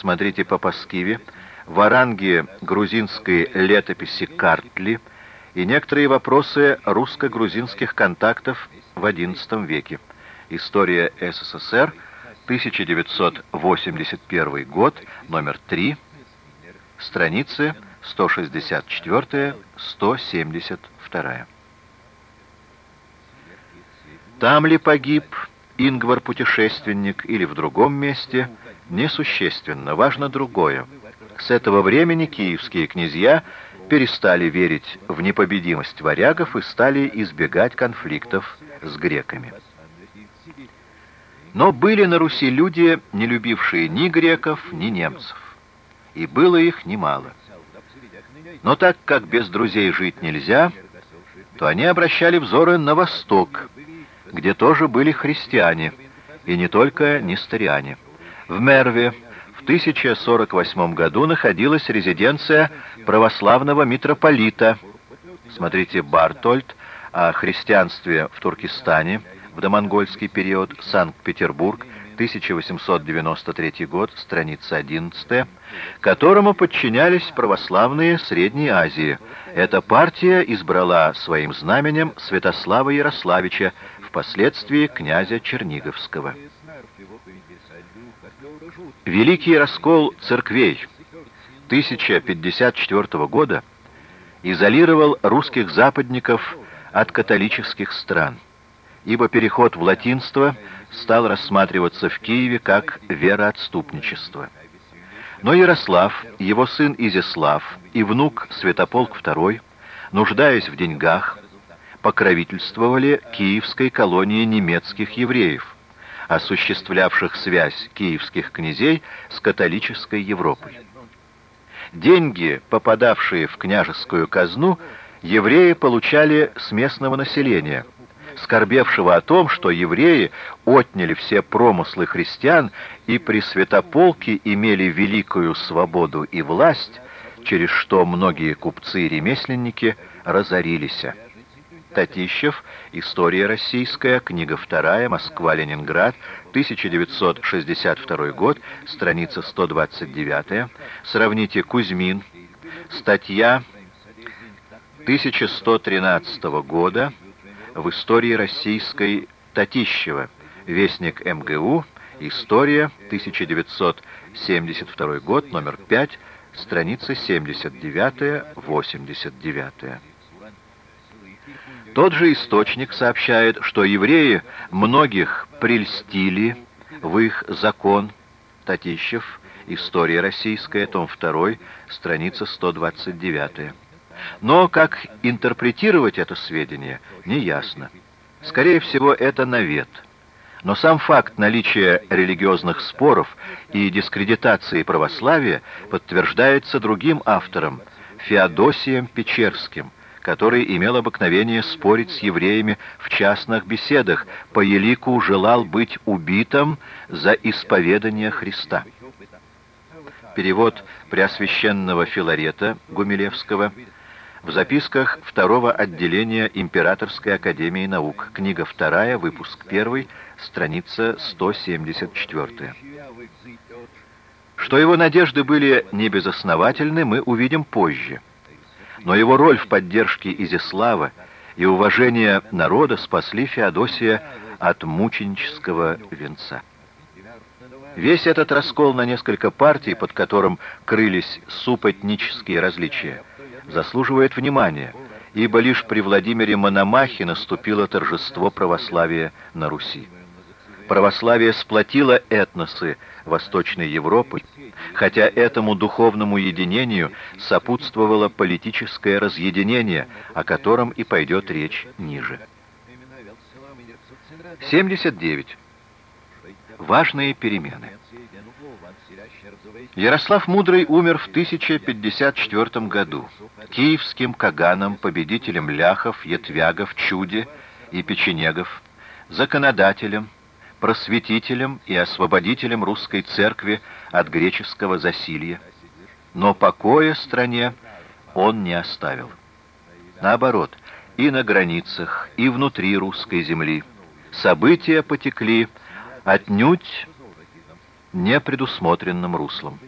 смотрите по Паскиве, варанги грузинской летописи Картли и некоторые вопросы русско-грузинских контактов в XI веке. История СССР, 1981 год, номер 3, страницы 164-172. Там ли погиб Ингвар-путешественник или в другом месте, несущественно, важно другое. С этого времени киевские князья перестали верить в непобедимость варягов и стали избегать конфликтов с греками. Но были на Руси люди, не любившие ни греков, ни немцев. И было их немало. Но так как без друзей жить нельзя, то они обращали взоры на восток, где тоже были христиане, и не только нестариане. В Мерве в 1048 году находилась резиденция православного митрополита. Смотрите Бартольд о христианстве в Туркестане в домонгольский период, Санкт-Петербург, 1893 год, страница 11, которому подчинялись православные Средней Азии. Эта партия избрала своим знаменем Святослава Ярославича, впоследствии князя Черниговского. Великий раскол церквей 1054 года изолировал русских западников от католических стран, ибо переход в латинство стал рассматриваться в Киеве как вероотступничество. Но Ярослав, его сын Изяслав и внук Святополк II, нуждаясь в деньгах, покровительствовали киевской колонии немецких евреев, осуществлявших связь киевских князей с католической Европой. Деньги, попадавшие в княжескую казну, евреи получали с местного населения, скорбевшего о том, что евреи отняли все промыслы христиан и при святополке имели великую свободу и власть, через что многие купцы и ремесленники разорились. Татищев, История российская, книга 2, Москва-Ленинград, 1962 год, страница 129. Сравните Кузьмин, статья 1113 года в Истории российской Татищева, Вестник МГУ, История, 1972 год, номер 5, страница 79-89. Тот же источник сообщает, что евреи многих прельстили в их закон. Татищев, История российская, том 2, страница 129. Но как интерпретировать это сведение, неясно. Скорее всего, это навет. Но сам факт наличия религиозных споров и дискредитации православия подтверждается другим автором, Феодосием Печерским, который имел обыкновение спорить с евреями в частных беседах, по елику желал быть убитым за исповедание Христа. Перевод Преосвященного Филарета Гумилевского в записках второго отделения Императорской Академии Наук, книга 2, выпуск 1, страница 174. Что его надежды были небезосновательны, мы увидим позже но его роль в поддержке Изяслава и уважение народа спасли Феодосия от мученического венца. Весь этот раскол на несколько партий, под которым крылись супотнические различия, заслуживает внимания, ибо лишь при Владимире Мономахе наступило торжество православия на Руси. Православие сплотило этносы Восточной Европы, хотя этому духовному единению сопутствовало политическое разъединение, о котором и пойдет речь ниже. 79. Важные перемены. Ярослав Мудрый умер в 1054 году. Киевским каганом, победителем ляхов, ятвягов, чуди и печенегов, законодателем, просветителем и освободителем русской церкви от греческого засилья. Но покоя стране он не оставил. Наоборот, и на границах, и внутри русской земли события потекли отнюдь непредусмотренным руслом.